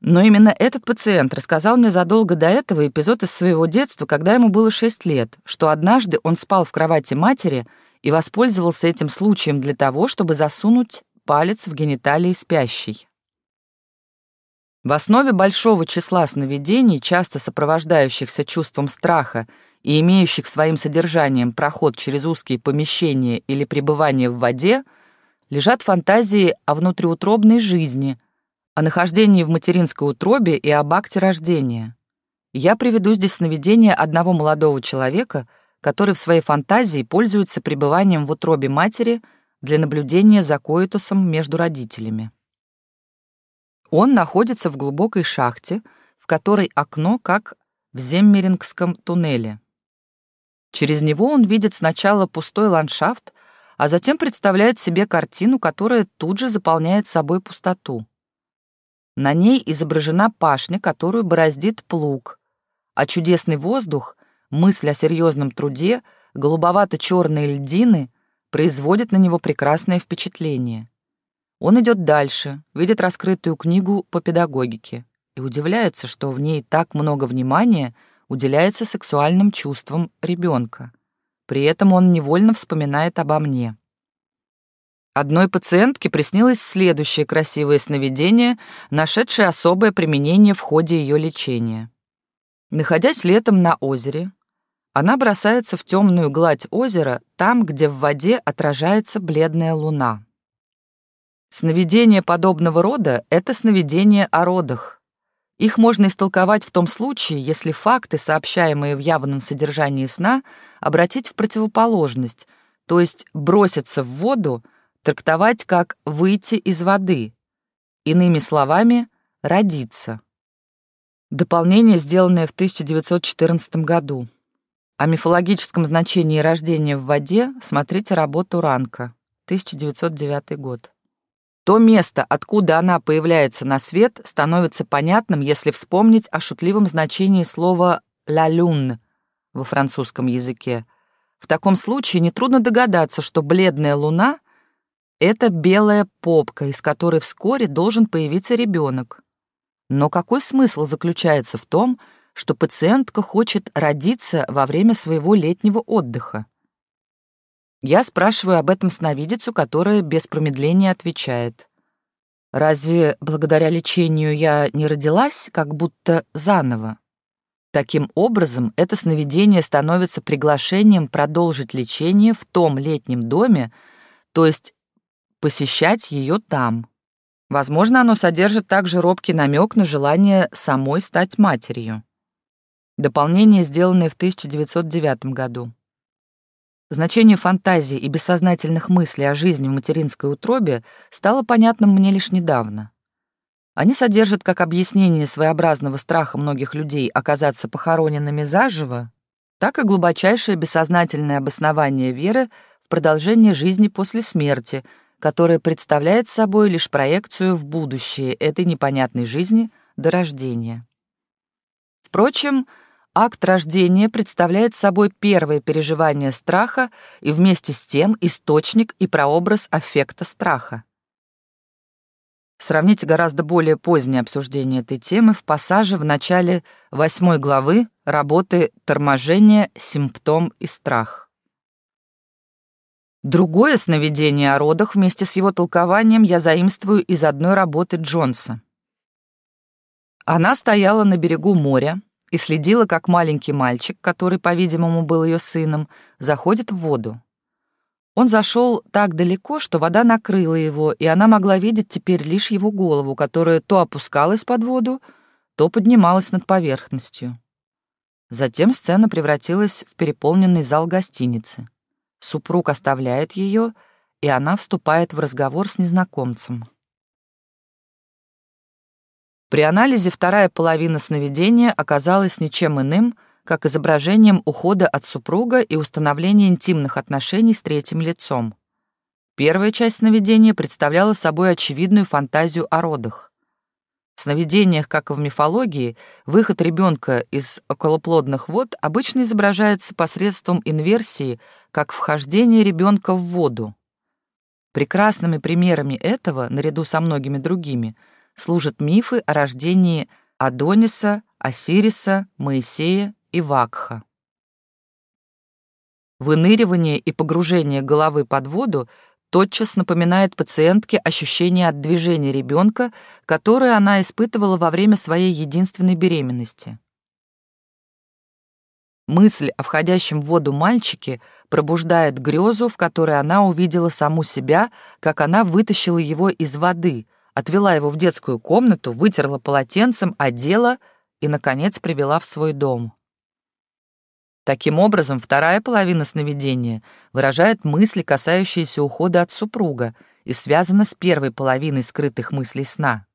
[SPEAKER 1] Но именно этот пациент рассказал мне задолго до этого эпизод из своего детства, когда ему было 6 лет, что однажды он спал в кровати матери и воспользовался этим случаем для того, чтобы засунуть палец в гениталии спящей. В основе большого числа сновидений, часто сопровождающихся чувством страха и имеющих своим содержанием проход через узкие помещения или пребывание в воде, лежат фантазии о внутриутробной жизни, о нахождении в материнской утробе и об акте рождения. Я приведу здесь сновидение одного молодого человека, который в своей фантазии пользуется пребыванием в утробе матери, для наблюдения за коитусом между родителями. Он находится в глубокой шахте, в которой окно как в Земмерингском туннеле. Через него он видит сначала пустой ландшафт, а затем представляет себе картину, которая тут же заполняет собой пустоту. На ней изображена пашня, которую бороздит плуг, а чудесный воздух, мысль о серьезном труде, голубовато-черные льдины производят на него прекрасное впечатление. Он идет дальше, видит раскрытую книгу по педагогике и удивляется, что в ней так много внимания уделяется сексуальным чувствам ребенка. При этом он невольно вспоминает обо мне. Одной пациентке приснилось следующее красивое сновидение, нашедшее особое применение в ходе ее лечения. Находясь летом на озере, она бросается в темную гладь озера, там, где в воде отражается бледная луна. Сновидение подобного рода — это сновидение о родах. Их можно истолковать в том случае, если факты, сообщаемые в явном содержании сна, обратить в противоположность, то есть броситься в воду, трактовать как «выйти из воды», иными словами, «родиться». Дополнение, сделанное в 1914 году. О мифологическом значении рождения в воде смотрите работу Ранка, 1909 год. То место, откуда она появляется на свет, становится понятным, если вспомнить о шутливом значении слова «la lune» во французском языке. В таком случае нетрудно догадаться, что бледная луна — это белая попка, из которой вскоре должен появиться ребенок. Но какой смысл заключается в том, что пациентка хочет родиться во время своего летнего отдыха? Я спрашиваю об этом сновидицу, которая без промедления отвечает. Разве благодаря лечению я не родилась, как будто заново? Таким образом, это сновидение становится приглашением продолжить лечение в том летнем доме, то есть посещать ее там. Возможно, оно содержит также робкий намек на желание самой стать матерью. Дополнение, сделанное в 1909 году. Значение фантазии и бессознательных мыслей о жизни в материнской утробе стало понятным мне лишь недавно. Они содержат как объяснение своеобразного страха многих людей оказаться похороненными заживо, так и глубочайшее бессознательное обоснование веры в продолжение жизни после смерти, которое представляет собой лишь проекцию в будущее этой непонятной жизни до рождения. Впрочем, Акт рождения представляет собой первое переживание страха и вместе с тем источник и прообраз аффекта страха. Сравните гораздо более позднее обсуждение этой темы в пассаже в начале восьмой главы работы «Торможение, симптом и страх». Другое сновидение о родах вместе с его толкованием я заимствую из одной работы Джонса. Она стояла на берегу моря, и следила, как маленький мальчик, который, по-видимому, был ее сыном, заходит в воду. Он зашел так далеко, что вода накрыла его, и она могла видеть теперь лишь его голову, которая то опускалась под воду, то поднималась над поверхностью. Затем сцена превратилась в переполненный зал гостиницы. Супруг оставляет ее, и она вступает в разговор с незнакомцем. При анализе вторая половина сновидения оказалась ничем иным, как изображением ухода от супруга и установления интимных отношений с третьим лицом. Первая часть сновидения представляла собой очевидную фантазию о родах. В сновидениях, как и в мифологии, выход ребенка из околоплодных вод обычно изображается посредством инверсии, как вхождение ребенка в воду. Прекрасными примерами этого, наряду со многими другими, служат мифы о рождении Адониса, Осириса, Моисея и Вакха. Выныривание и погружение головы под воду тотчас напоминает пациентке ощущение от движения ребенка, которое она испытывала во время своей единственной беременности. Мысль о входящем в воду мальчике пробуждает грезу, в которой она увидела саму себя, как она вытащила его из воды — отвела его в детскую комнату, вытерла полотенцем, одела и, наконец, привела в свой дом. Таким образом, вторая половина сновидения выражает мысли, касающиеся ухода от супруга, и связана с первой половиной скрытых мыслей сна.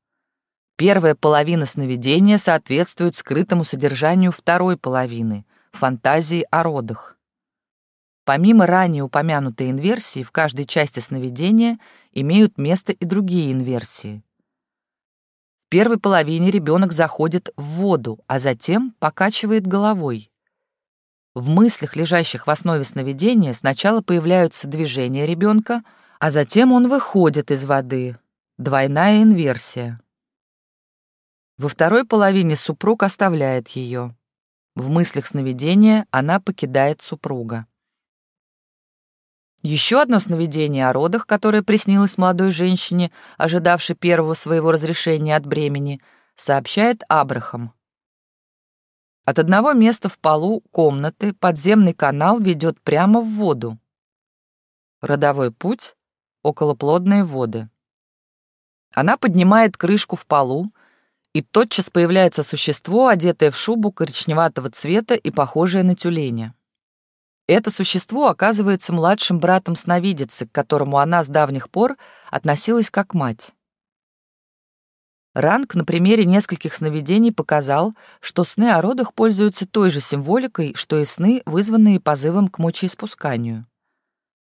[SPEAKER 1] Первая половина сновидения соответствует скрытому содержанию второй половины, фантазии о родах. Помимо ранее упомянутой инверсии, в каждой части сновидения имеют место и другие инверсии. В первой половине ребенок заходит в воду, а затем покачивает головой. В мыслях, лежащих в основе сновидения, сначала появляются движения ребенка, а затем он выходит из воды. Двойная инверсия. Во второй половине супруг оставляет ее. В мыслях сновидения она покидает супруга. Еще одно сновидение о родах, которое приснилось молодой женщине, ожидавшей первого своего разрешения от бремени, сообщает Абрахам. От одного места в полу комнаты подземный канал ведет прямо в воду. Родовой путь — околоплодные воды. Она поднимает крышку в полу, и тотчас появляется существо, одетое в шубу коричневатого цвета и похожее на тюленя. Это существо оказывается младшим братом сновидицы, к которому она с давних пор относилась как мать. Ранг на примере нескольких сновидений показал, что сны о родах пользуются той же символикой, что и сны, вызванные позывом к мочеиспусканию.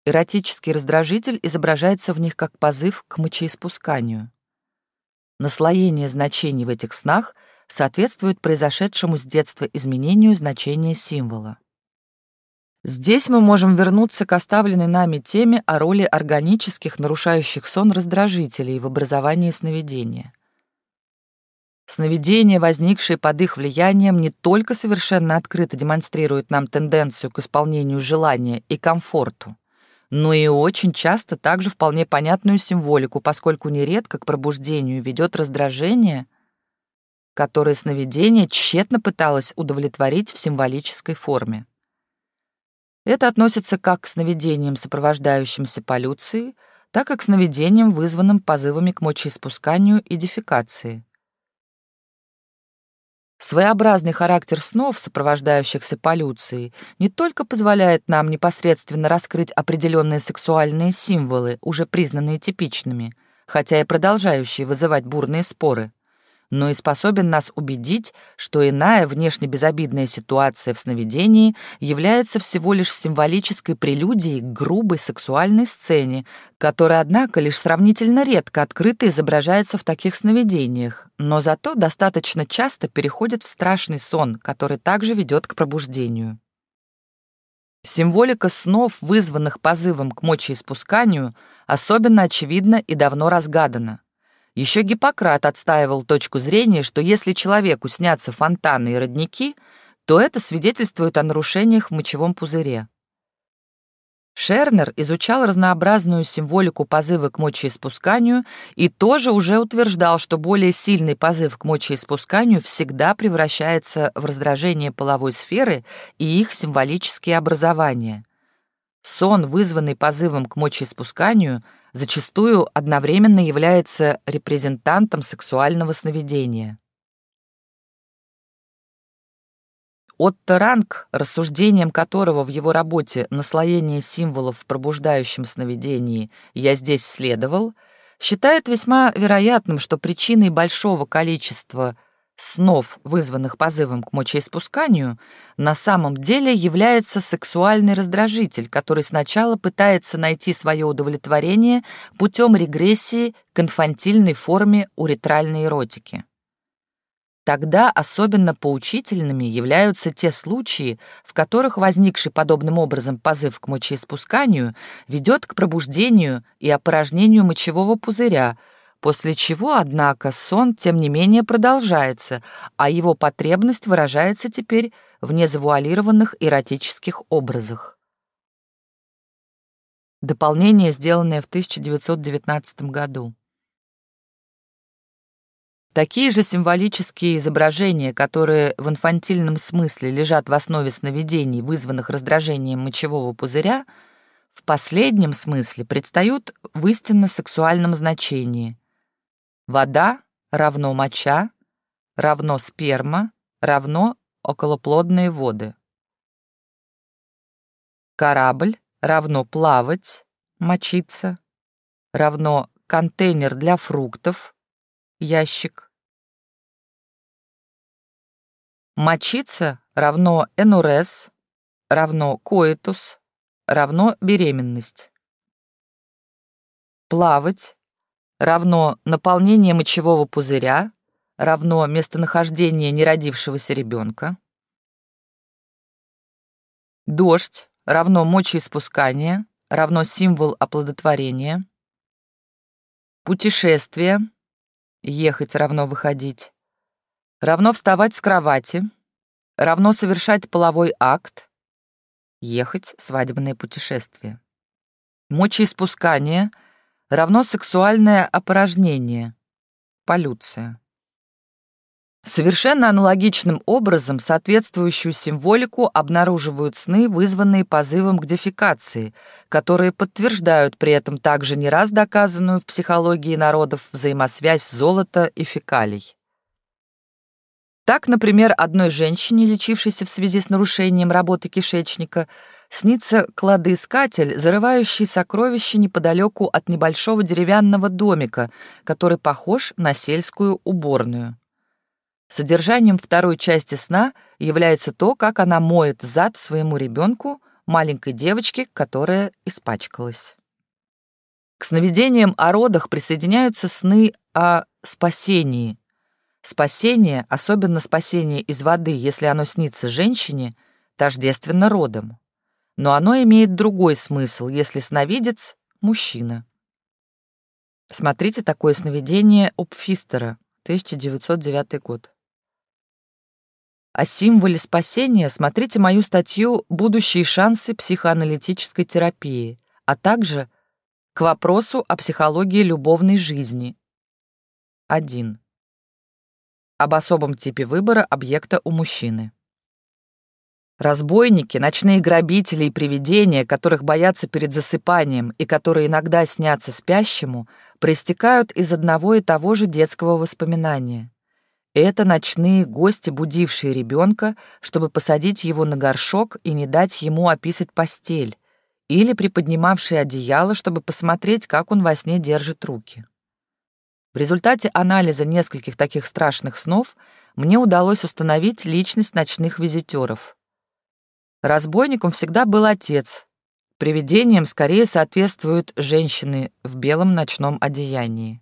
[SPEAKER 1] Эротический раздражитель изображается в них как позыв к мочеиспусканию. Наслоение значений в этих снах соответствует произошедшему с детства изменению значения символа. Здесь мы можем вернуться к оставленной нами теме о роли органических, нарушающих сон раздражителей в образовании сновидения. Сновидения, возникшие под их влиянием, не только совершенно открыто демонстрируют нам тенденцию к исполнению желания и комфорту, но и очень часто также вполне понятную символику, поскольку нередко к пробуждению ведет раздражение, которое сновидение тщетно пыталось удовлетворить в символической форме. Это относится как к сновидениям, сопровождающимся полюцией, так и к сновидениям, вызванным позывами к мочеиспусканию и дефекации. Своеобразный характер снов, сопровождающихся полюцией, не только позволяет нам непосредственно раскрыть определенные сексуальные символы, уже признанные типичными, хотя и продолжающие вызывать бурные споры, но и способен нас убедить, что иная внешне безобидная ситуация в сновидении является всего лишь символической прелюдией к грубой сексуальной сцене, которая, однако, лишь сравнительно редко открыто изображается в таких сновидениях, но зато достаточно часто переходит в страшный сон, который также ведет к пробуждению. Символика снов, вызванных позывом к мочеиспусканию, особенно очевидна и давно разгадана. Еще Гиппократ отстаивал точку зрения, что если человеку снятся фонтаны и родники, то это свидетельствует о нарушениях в мочевом пузыре. Шернер изучал разнообразную символику позыва к мочеиспусканию и тоже уже утверждал, что более сильный позыв к мочеиспусканию всегда превращается в раздражение половой сферы и их символические образования. Сон, вызванный позывом к мочеиспусканию, зачастую одновременно является репрезентантом сексуального сновидения. Отто Ранг, рассуждением которого в его работе «Наслоение символов в пробуждающем сновидении» я здесь следовал, считает весьма вероятным, что причиной большого количества снов, вызванных позывом к мочеиспусканию, на самом деле является сексуальный раздражитель, который сначала пытается найти свое удовлетворение путем регрессии к инфантильной форме уретральной эротики. Тогда особенно поучительными являются те случаи, в которых возникший подобным образом позыв к мочеиспусканию ведет к пробуждению и опорожнению мочевого пузыря, после чего, однако, сон, тем не менее, продолжается, а его потребность выражается теперь в незавуалированных эротических образах. Дополнение, сделанное в 1919 году. Такие же символические изображения, которые в инфантильном смысле лежат в основе сновидений, вызванных раздражением мочевого пузыря, в последнем смысле предстают в истинно сексуальном значении, Вода равно моча, равно сперма, равно околоплодные воды. Корабль равно плавать, мочиться, равно контейнер для фруктов, ящик. Мочиться равно энурез, равно коитус, равно беременность. Плавать равно наполнение мочевого пузыря, равно местонахождение неродившегося ребенка. Дождь равно мочеиспускание, равно символ оплодотворения. Путешествие, ехать равно выходить, равно вставать с кровати, равно совершать половой акт, ехать свадебное путешествие. Мочеиспускание равно сексуальное опорожнение, полюция. Совершенно аналогичным образом соответствующую символику обнаруживают сны, вызванные позывом к дефекации, которые подтверждают при этом также не раз доказанную в психологии народов взаимосвязь золота и фекалий. Так, например, одной женщине, лечившейся в связи с нарушением работы кишечника, снится кладоискатель, зарывающий сокровища неподалеку от небольшого деревянного домика, который похож на сельскую уборную. Содержанием второй части сна является то, как она моет зад своему ребенку, маленькой девочке, которая испачкалась. К сновидениям о родах присоединяются сны о спасении. Спасение, особенно спасение из воды, если оно снится женщине, тождественно родом. Но оно имеет другой смысл, если сновидец — мужчина. Смотрите такое сновидение Опфистера, 1909 год. О символе спасения смотрите мою статью «Будущие шансы психоаналитической терапии», а также к вопросу о психологии любовной жизни. 1. Об особом типе выбора объекта у мужчины. Разбойники, ночные грабители и привидения, которых боятся перед засыпанием и которые иногда снятся спящему, проистекают из одного и того же детского воспоминания. Это ночные гости, будившие ребенка, чтобы посадить его на горшок и не дать ему описать постель, или приподнимавшие одеяло, чтобы посмотреть, как он во сне держит руки. В результате анализа нескольких таких страшных снов мне удалось установить личность ночных визитеров. Разбойником всегда был отец. Привидениям скорее соответствуют женщины в белом ночном одеянии.